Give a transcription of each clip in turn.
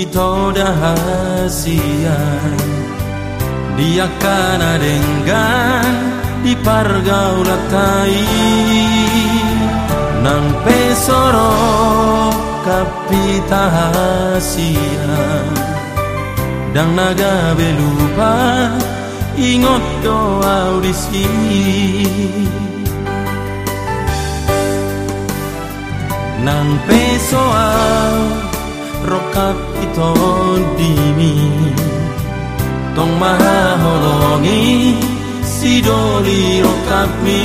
ito dahasian Dia kana dengan di pargaulatai Nang pesoro kapitahasian Dan naga belupa ingot do audisi Nang pesoa rokap ito dimi. Tong mahaholongi si doli rokap mi.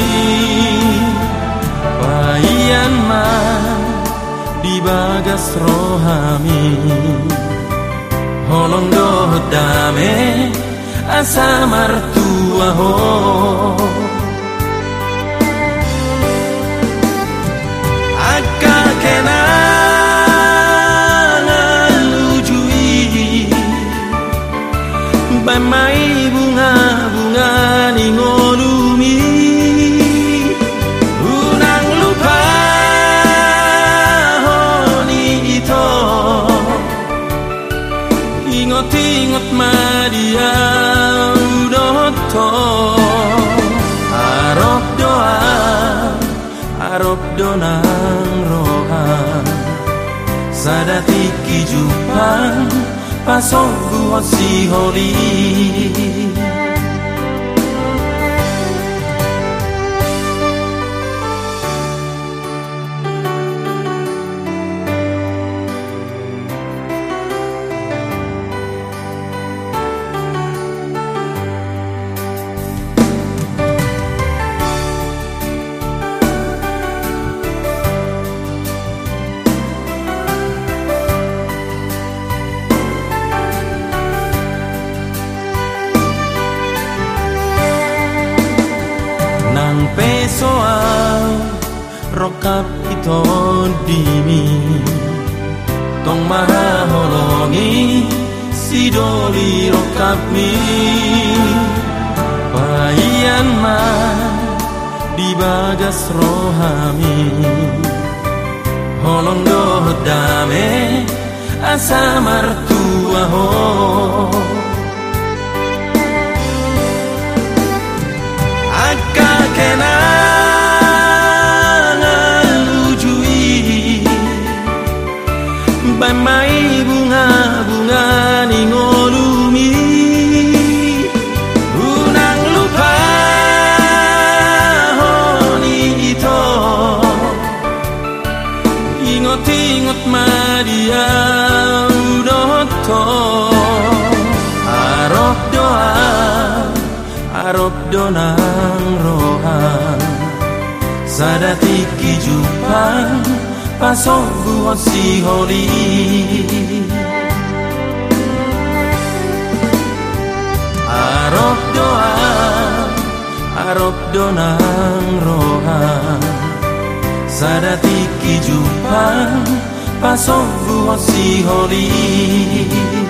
Payan ma di bagas rohami. Holong do dame asa martua ho nang rohan sadati ki jupan pasong ku si holy holi Nang pesoa rokap ito dimi. Tong mahaholongi si doli rokap mi. Payan ma di bagas rohami Holong do dame asa martua ho Madia udoto Arok doa Arok donang rohan Sadati kijupang Pasok buat si holi Arok doa Arok donang rohan Sadati kijupang passant vous en Syrie.